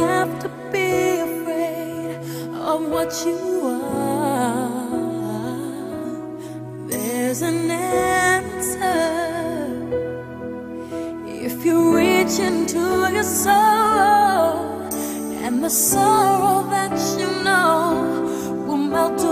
have to be afraid of what you are. There's an answer if you reach into your soul, and the sorrow that you know will melt away.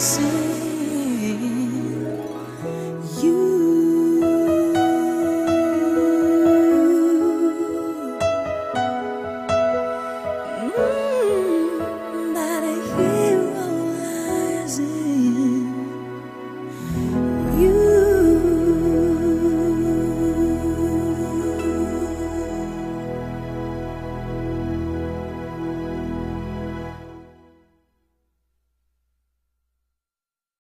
soon.